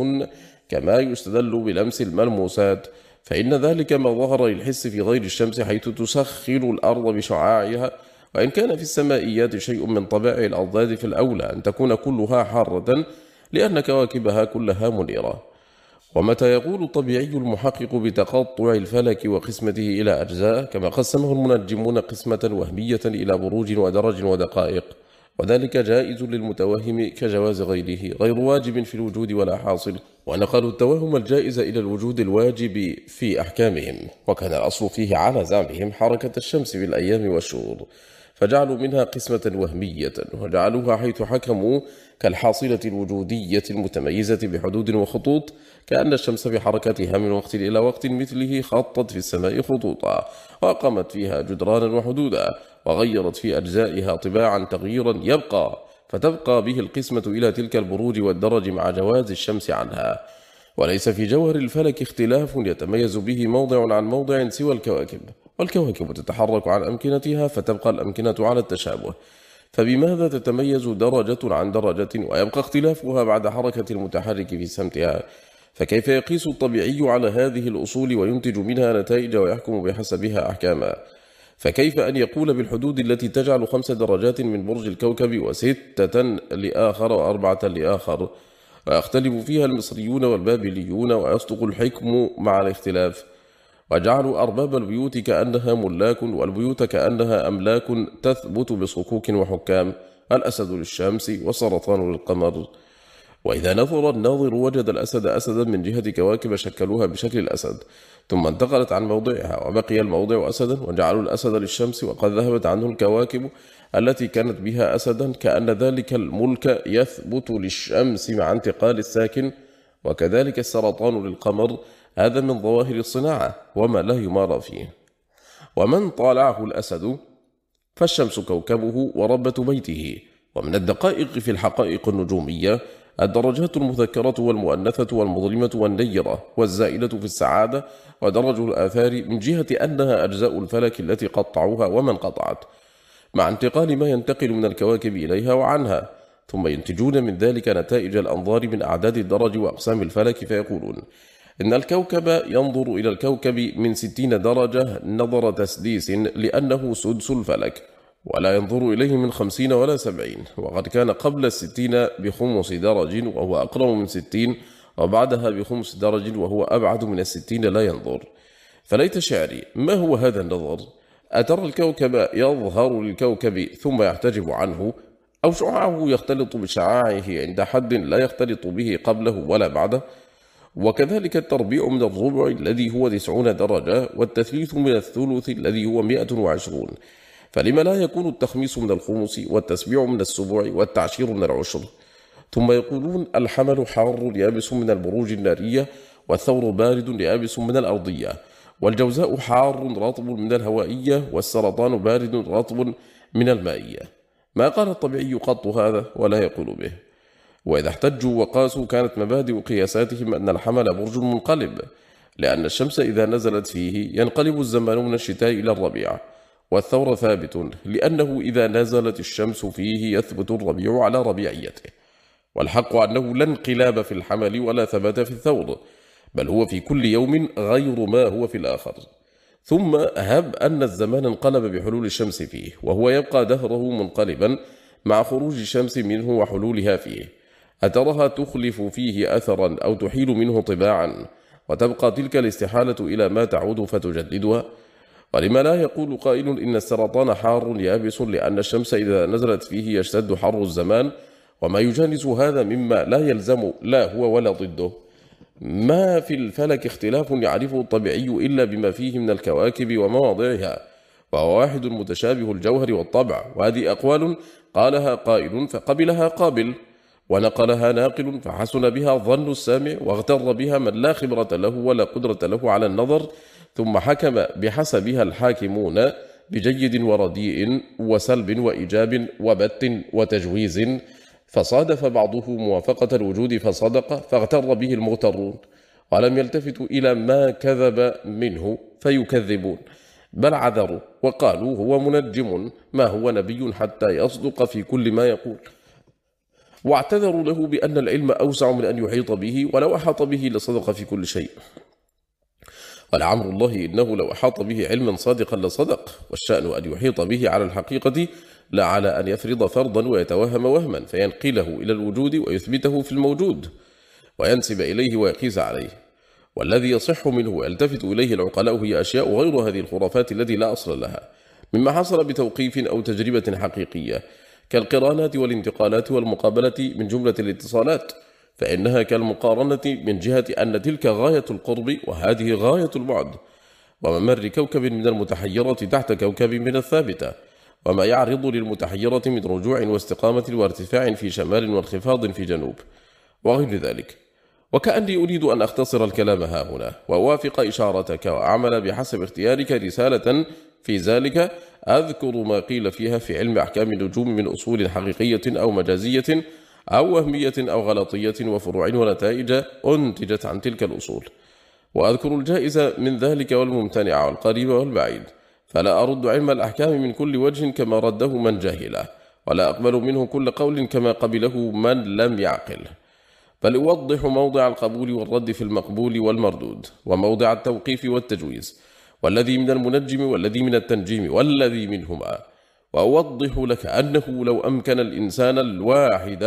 كما يستدل بلمس الملموسات فإن ذلك ما ظهر للحس في غير الشمس حيث تسخر الأرض بشعاعها وإن كان في السمائيات شيء من طبائع الأضداد في الأولى أن تكون كلها حارة لأن كواكبها كلها منيرة. ومتى يقول الطبيعي المحقق بتقطع الفلك وقسمته إلى أجزاء؟ كما قسمه المنجمون قسمة وهمية إلى بروج ودرج ودقائق. وذلك جائز للمتوهم كجواز غيره غير واجب في الوجود ولا حاصل. ونقلوا التوهم الجائز إلى الوجود الواجب في أحكامهم. وكان الأصل فيه على زعمهم حركة الشمس بالأيام والشهور. فجعلوا منها قسمة وهمية وجعلوها حيث حكموا كالحاصلة الوجودية المتميزة بحدود وخطوط كأن الشمس بحركتها من وقت إلى وقت مثله خطت في السماء خطوطا وأقامت فيها جدرانا وحدودا وغيرت في أجزائها طباعا تغييرا يبقى فتبقى به القسمة إلى تلك البروج والدرج مع جواز الشمس عنها. وليس في جوهر الفلك اختلاف يتميز به موضع عن موضع سوى الكواكب. والكواكب تتحرك عن أمكنتها فتبقى الأمكنة على التشابه. فبماذا تتميز درجة عن درجة ويبقى اختلافها بعد حركة المتحرك في سمتها؟ فكيف يقيس الطبيعي على هذه الأصول وينتج منها نتائج ويحكم بحسبها أحكاما؟ فكيف أن يقول بالحدود التي تجعل خمس درجات من برج الكوكب وستة لآخر وأربعة لآخر؟ ويختلف فيها المصريون والبابليون ويصدق الحكم مع الاختلاف. وجعلوا أرباب البيوت كأنها ملاك والبيوت كأنها أملاك تثبت بصكوك وحكام الأسد للشمس والسرطان للقمر. وإذا نظر الناظر وجد الأسد أسدا من جهة كواكب شكلوها بشكل الأسد. ثم انتقلت عن موضعها وبقي الموضع أسدا وجعلوا الأسد للشمس وقد ذهبت عنه الكواكب التي كانت بها أسدا كأن ذلك الملك يثبت للشمس مع انتقال الساكن وكذلك السرطان للقمر هذا من ظواهر الصناعة وما لا يمارى فيه. ومن طالعه الأسد فالشمس كوكبه وربة بيته. ومن الدقائق في الحقائق النجومية الدرجات المذكرة والمؤنثة والمظلمة والنيرة والزائلة في السعادة ودرج الآثار من جهة أنها أجزاء الفلك التي قطعوها ومن قطعت مع انتقال ما ينتقل من الكواكب إليها وعنها. ثم ينتجون من ذلك نتائج الأنظار من أعداد الدرج وأقسام الفلك فيقولون إن الكوكب ينظر إلى الكوكب من ستين درجة نظر تسديس لأنه سدس الفلك ولا ينظر إليه من خمسين ولا سبعين وقد كان قبل الستين بخمس درج وهو أقرب من ستين وبعدها بخمس درج وهو أبعد من الستين لا ينظر. فليت شعري ما هو هذا النظر؟ أترى الكوكب يظهر للكوكب ثم يحتجب عنه أو شعاعه يختلط بشعاعه عند حد لا يختلط به قبله ولا بعده؟ وكذلك التربيع من الربع الذي هو تسعون درجة والتثليث من الثلث الذي هو مئة وعشرون. فلما لا يكون التخميس من الخمس والتسبيع من السبع والتعشير من العشر؟ ثم يقولون الحمل حار يابس من البروج النارية والثور بارد يابس من الأرضية. والجوزاء حار رطب من الهوائية والسرطان بارد رطب من المائية. ما قال الطبيعي قط هذا ولا يقول به. وإذا احتجوا وقاسوا كانت مبادئ قياساتهم أن الحمل برج منقلب لأن الشمس إذا نزلت فيه ينقلب الزمان من الشتاء إلى الربيع. والثور ثابت لأنه إذا نزلت الشمس فيه يثبت الربيع على ربيعيته. والحق أنه لا انقلاب في الحمل ولا ثبات في الثور بل هو في كل يوم غير ما هو في الآخر. ثم هب أن الزمان انقلب بحلول الشمس فيه وهو يبقى دهره منقلبا مع خروج الشمس منه وحلولها فيه. أترها تخلف فيه أثرا أو تحيل منه طباعا وتبقى تلك الاستحالة إلى ما تعود فتجددها. ولما لا يقول قائل إن السرطان حار يابس لأن الشمس إذا نزلت فيه يشتد حر الزمان وما يجانس هذا مما لا يلزم لا هو ولا ضده. ما في الفلك اختلاف يعرفه الطبيعي إلا بما فيه من الكواكب ومواضعها. وهو واحد متشابه الجوهر والطبع. وهذه أقوال قالها قائل فقبلها قابل. ونقلها ناقل فحسن بها ظن السامع واغتر بها من لا خبرة له ولا قدرة له على النظر ثم حكم بحسبها الحاكمون بجيد ورديء وسلب وإيجاب وبت وتجويز فصادف بعضه موافقة الوجود فصدق فاغتر به المغترون ولم يلتفتوا إلى ما كذب منه فيكذبون بل عذروا وقالوا هو منجم ما هو نبي حتى يصدق في كل ما يقول. واعتذروا له بأن العلم أوسع من أن يحيط به ولو أحاط به لصدق في كل شيء. ولعمر الله إنه لو أحاط به علما صادقا لصدق والشأن أن يحيط به على الحقيقة لا على أن يفرض فرضا ويتوهم وهما فينقله إلى الوجود ويثبته في الموجود وينسب إليه ويقيس عليه. والذي يصح منه ويلتفت إليه العقلاء هي أشياء غير هذه الخرافات التي لا أصل لها مما حصل بتوقيف أو تجربة حقيقية. كالقرانات والانتقالات والمقابلة من جملة الاتصالات فإنها كالمقارنة من جهة أن تلك غاية القرب وهذه غاية البعد. وممر كوكب من المتحيرة تحت كوكب من الثابتة وما يعرض للمتحيرة من رجوع واستقامة وارتفاع في شمال وانخفاض في جنوب وغير ذلك. وكأني أريد أن أختصر الكلام ها هنا وأوافق إشارتك وأعمل بحسب اختيارك رسالة في ذلك أذكر ما قيل فيها في علم أحكام النجوم من أصول حقيقية أو مجازية أو وهمية أو غلطية وفروع ونتائج أنتجت عن تلك الأصول. وأذكر الجائز من ذلك والممتنع والقريب والبعيد. فلا أرد علم الأحكام من كل وجه كما رده من جهله ولا أقبل منه كل قول كما قبله من لم يعقله بل أوضح موضع القبول والرد في المقبول والمردود وموضع التوقيف والتجويز. والذي من المنجم والذي من التنجيم والذي منهما. وأوضح لك أنه لو أمكن الإنسان الواحد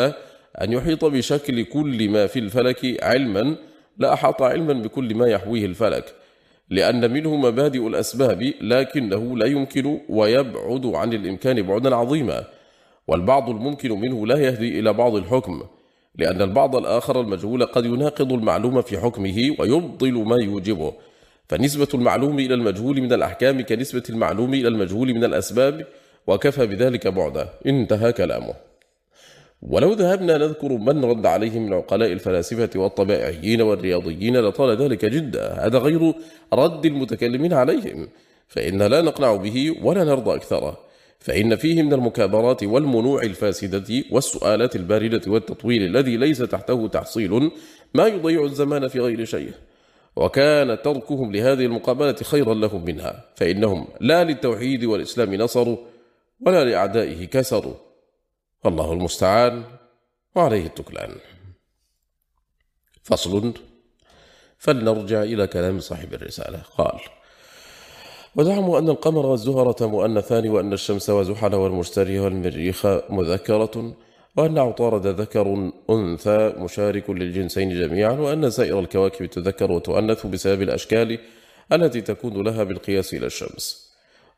أن يحيط بشكل كل ما في الفلك علما لأحاط علما بكل ما يحويه الفلك لأن منه مبادئ الأسباب لكنه لا يمكن ويبعد عن الإمكان بعدا عظيما. والبعض الممكن منه لا يهدي إلى بعض الحكم لأن البعض الآخر المجهول قد يناقض المعلوم في حكمه ويبطل ما يوجبه. فنسبة المعلوم إلى المجهول من الأحكام كنسبة المعلوم إلى المجهول من الأسباب وكفى بذلك بعدا. انتهى كلامه. ولو ذهبنا نذكر من رد عليه من عقلاء الفلاسفة والطبائعيين والرياضيين لطال ذلك جدا. هذا غير رد المتكلمين عليهم. فإن لا نقنع به ولا نرضى أكثره فإن فيه من المكابرات والمنوع الفاسدة والسؤالات الباردة والتطويل الذي ليس تحته تحصيل ما يضيع الزمان في غير شيء. وكان تركهم لهذه المقابلة خيرا لهم منها فإنهم لا للتوحيد والإسلام نصروا ولا لأعدائه كسروا. الله المستعان وعليه التكلان. فصل. فلنرجع إلى كلام صاحب الرسالة. قال وزعموا أن القمر والزهرة مؤنثان وأن الشمس وزحل والمشتري والمريخ مذكرة وأن عطارد ذكر أنثى مشارك للجنسين جميعا وأن سائر الكواكب تذكر وتؤنث بسبب الأشكال التي تكون لها بالقياس إلى الشمس.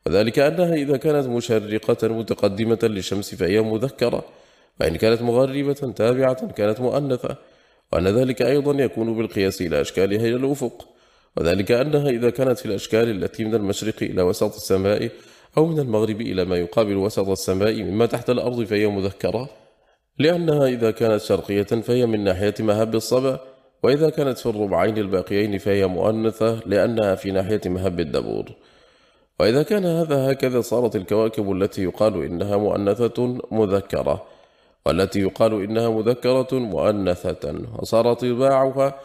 وذلك أنها إذا كانت مشرقة متقدمة للشمس فهي مذكرة وإن كانت مغربة تابعة كانت مؤنثة وأن ذلك أيضا يكون بالقياس إلى أشكالها إلى الأفق. وذلك أنها إذا كانت في الأشكال التي من المشرق إلى وسط السماء أو من المغرب إلى ما يقابل وسط السماء مما تحت الأرض فهي مذكرة. لأنها إذا كانت شرقية فهي من ناحية مهب الصبا وإذا كانت في الربعين الباقيين فهي مؤنثة لأنها في ناحية مهب الدبور. وإذا كان هذا هكذا صارت الكواكب التي يقال إنها مؤنثة مذكرة والتي يقال إنها مذكرة مؤنثة وصار طباعها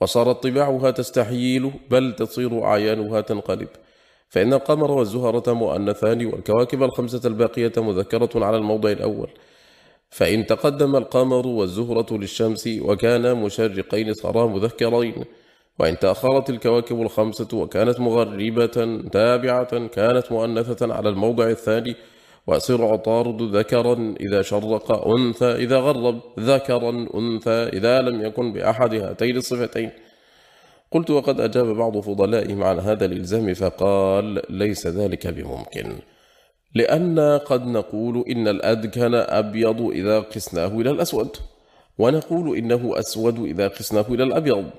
وصارت طباعها تستحيل بل تصير أعيانها تنقلب. فإن القمر والزهرة مؤنثان والكواكب الخمسة الباقية مذكرة على الموضع الأول. فإن تقدم القمر والزهرة للشمس وكانا مشرقين صارا مذكرين وإن تأخرت الكواكب الخمسة وكانت مغربة تابعة كانت مؤنثة على الموضع الثاني وأصير عطارد ذكرا إذا شرق أنثى إذا غرب ذكرا أنثى إذا لم يكن بأحد هاتين الصفتين. قلت وقد أجاب بعض فضلائهم عن هذا الإلزام فقال ليس ذلك بممكن. لأن قد نقول إن الأدكن أبيض إذا قسناه إلى الأسود ونقول إنه أسود إذا قسناه إلى الأبيض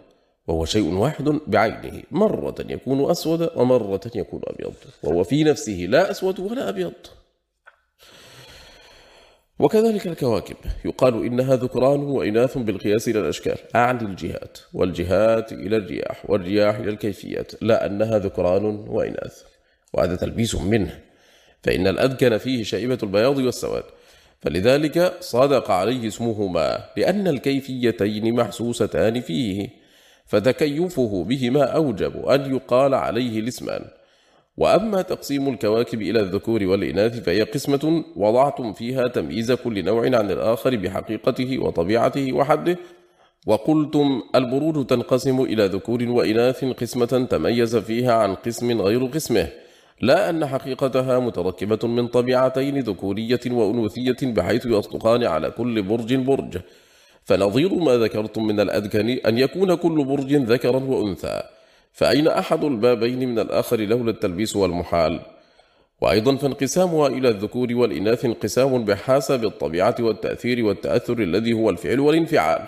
وهو شيء واحد بعينه مرة يكون أسود ومرة يكون أبيض وهو في نفسه لا أسود ولا أبيض. وكذلك الكواكب يقال إنها ذكران وإناث بالقياس إلى الأشكال أعني الجهات والجهات إلى الرياح والرياح إلى الكيفيات لا أنها ذكران وإناث وهذا تلبيس منه. فإن الأذكن فيه شائبة البياض والسواد. فلذلك صادق عليه اسمهما لأن الكيفيتين محسوستان فيه فتكيفه بهما أوجب أن يقال عليه الاسمان. وأما تقسيم الكواكب إلى الذكور والإناث فهي قسمة وضعتم فيها تمييز كل نوع عن الآخر بحقيقته وطبيعته وحده. وقلتم البروج تنقسم إلى ذكور وإناث قسمة تميز فيها عن قسم غير قسمه. لا أن حقيقتها متركبة من طبيعتين ذكورية وأنوثية بحيث يصدقان على كل برج برج. فنظير ما ذكرتم من الأذكن أن يكون كل برج ذكرا وأنثى. فأين أحد البابين من الآخر لولا التلبيس والمحال؟ وأيضا فانقسامها إلى الذكور والإناث انقسام بحسب الطبيعة والتأثير والتأثر الذي هو الفعل والانفعال.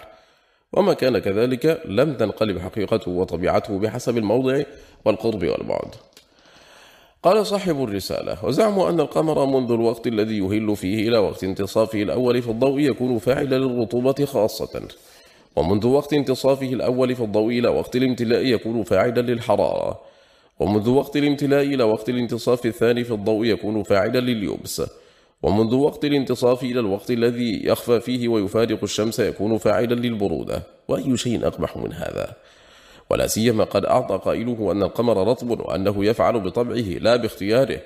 وما كان كذلك لم تنقلب حقيقته وطبيعته بحسب الموضع والقرب والبعد. قال صاحب الرسالة وزعموا أن القمر منذ الوقت الذي يهل فيه إلى وقت انتصافه الأول في الضوء يكون فاعلا للرطوبة خاصة ومنذ وقت انتصافه الأول في الضوء إلى وقت الامتلاء يكون فاعلا للحرارة ومنذ وقت الامتلاء إلى وقت الانتصاف الثاني في الضوء يكون فاعلا لليبس ومنذ وقت الانتصاف إلى الوقت الذي يخفى فيه ويفارق الشمس يكون فاعلا للبرودة. وأي شيء أقبح من هذا؟ ولا سيما قد أعطى قائله أن القمر رطب وأنه يفعل بطبعه لا باختياره.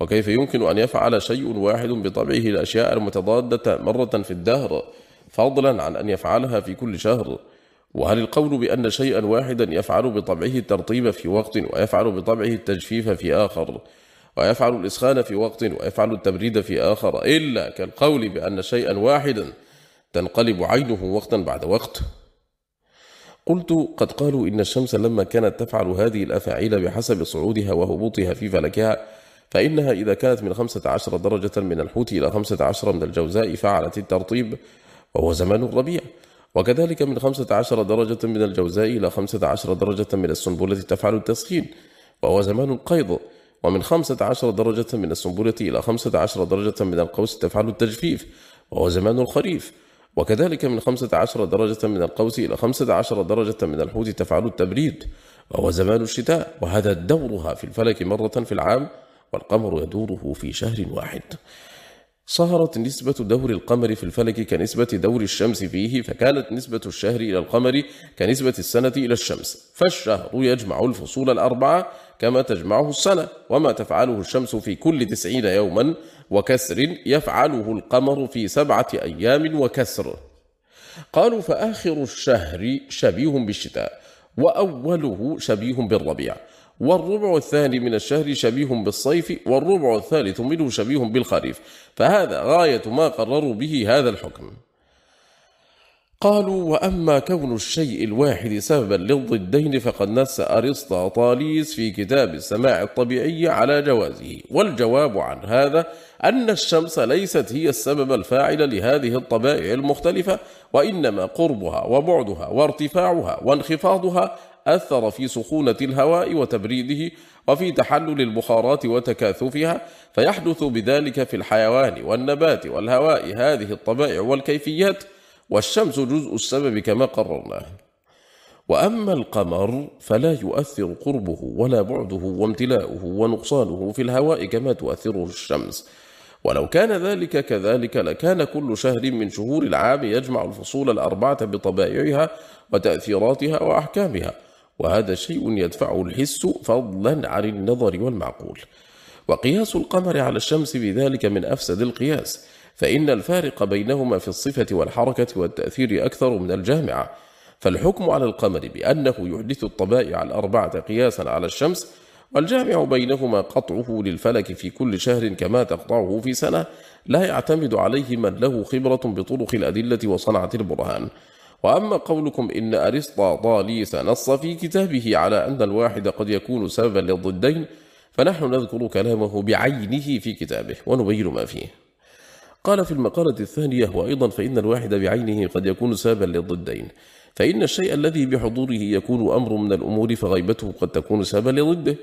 وكيف يمكن أن يفعل شيء واحد بطبعه الأشياء المتضادة مرة في الدهر؟ فضلا عن أن يفعلها في كل شهر. وهل القول بأن شيئا واحدا يفعل بطبعه الترطيب في وقت ويفعل بطبعه التجفيف في آخر؟ ويفعل الإسخان في وقت ويفعل التبريد في آخر؟ إلا كالقول بأن شيئا واحدا تنقلب عينه وقتا بعد وقت. قلت قد قالوا إن الشمس لما كانت تفعل هذه الأفاعيل بحسب صعودها وهبوطها في فلكها فإنها إذا كانت من خمسة عشر درجة من الحوت إلى خمسة عشر من الجوزاء فعلت الترطيب وهو زمان الربيع. وكذلك من خمسة عشر درجة من الجوزاء إلى خمسة عشر درجة من السنبلة تفعل التسخين وهو زمان القيض. ومن خمسة عشر درجة من السنبلة إلى خمسة عشر درجة من القوس تفعل التجفيف وهو زمان الخريف. وكذلك من خمسة عشر درجة من القوس إلى خمسة عشر درجة من الحوت تفعل التبريد وهو زمان الشتاء وهذا دورها في الفلك مرة في العام والقمر يدوره في شهر واحد. صهرت نسبة دور القمر في الفلك كنسبة دور الشمس فيه فكانت نسبة الشهر إلى القمر كنسبة السنة إلى الشمس. فالشهر يجمع الفصول الأربعة كما تجمعه السنة وما تفعله الشمس في كل تسعين يوما وكسر يفعله القمر في سبعة أيام وكسر. قالوا فآخر الشهر شبيه بالشتاء وأوله شبيه بالربيع والربع الثاني من الشهر شبيه بالصيف والربع الثالث منه شبيه بالخريف. فهذا غاية ما قرروا به هذا الحكم. قالوا وأما كون الشيء الواحد سببا للضدين فقد نس أرسطاطاليس في كتاب السماع الطبيعي على جوازه. والجواب عن هذا أن الشمس ليست هي السبب الفاعل لهذه الطبائع المختلفة وإنما قربها وبعدها وارتفاعها وانخفاضها أثر في سخونة الهواء وتبريده وفي تحلل البخارات وتكاثفها. فيحدث بذلك في الحيوان والنبات والهواء هذه الطبائع والكيفيات والشمس جزء السبب كما قررناه. وأما القمر فلا يؤثر قربه ولا بعده وامتلاؤه ونقصانه في الهواء كما تؤثره الشمس. ولو كان ذلك كذلك لكان كل شهر من شهور العام يجمع الفصول الأربعة بطبائعها وتأثيراتها وأحكامها. وهذا شيء يدفعه الحس فضلا عن النظر والمعقول. وقياس القمر على الشمس بذلك من أفسد القياس. فإن الفارق بينهما في الصفة والحركة والتأثير أكثر من الجامعة. فالحكم على القمر بأنه يحدث الطبائع الأربعة قياسا على الشمس والجامع بينهما قطعه للفلك في كل شهر كما تقطعه في سنة. لا يعتمد عليه من له خبرة بطرق الأدلة وصنعة البرهان. وأما قولكم إن أرسطاطاليس نص في كتابه على أن الواحد قد يكون سببا للضدين فنحن نذكر كلامه بعينه في كتابه ونبين ما فيه. قال في المقالة الثانية وأيضا فإن الواحد بعينه قد يكون سببا للضدين. فإن الشيء الذي بحضوره يكون أمر من الأمور فغيبته قد تكون سببا لضده.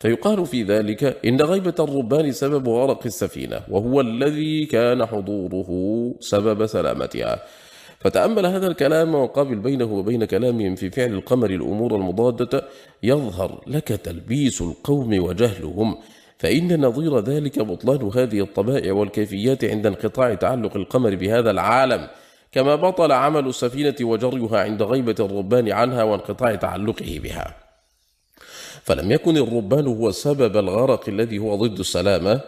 فيقال في ذلك إن غيبة الربان سبب غرق السفينة وهو الذي كان حضوره سبب سلامتها. فتأمل هذا الكلام وقابل بينه وبين كلامهم في فعل القمر الأمور المضادة يظهر لك تلبيس القوم وجهلهم. فإن نظير ذلك بطلان هذه الطبائع والكيفيات عند انقطاع تعلق القمر بهذا العالم كما بطل عمل السفينة وجريها عند غيبة الربان عنها وانقطاع تعلقه بها. فلم يكن الربان هو سبب الغرق الذي هو ضد السلامة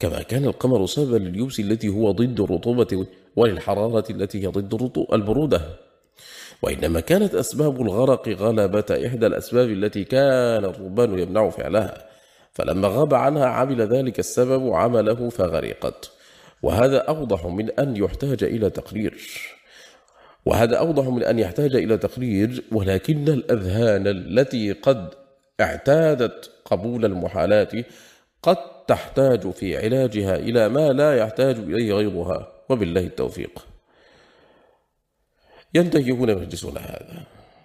كما كان القمر سببا لليبس التي هو ضد الرطوبة وللحرارة التي هي ضد البرودة. وإنما كانت أسباب الغرق غلبة إحدى الأسباب التي كان الربان يمنع فعلها. فلما غاب عنها عمل ذلك السبب عمله فغرقت. وهذا أوضح من أن يحتاج إلى تقرير. وهذا أوضح من أن يحتاج إلى تقرير ولكن الأذهان التي قد اعتادت قبول المحالات قد تحتاج في علاجها إلى ما لا يحتاج إليه غيرها وبالله التوفيق. ينتهي هنا مجلسنا هذا.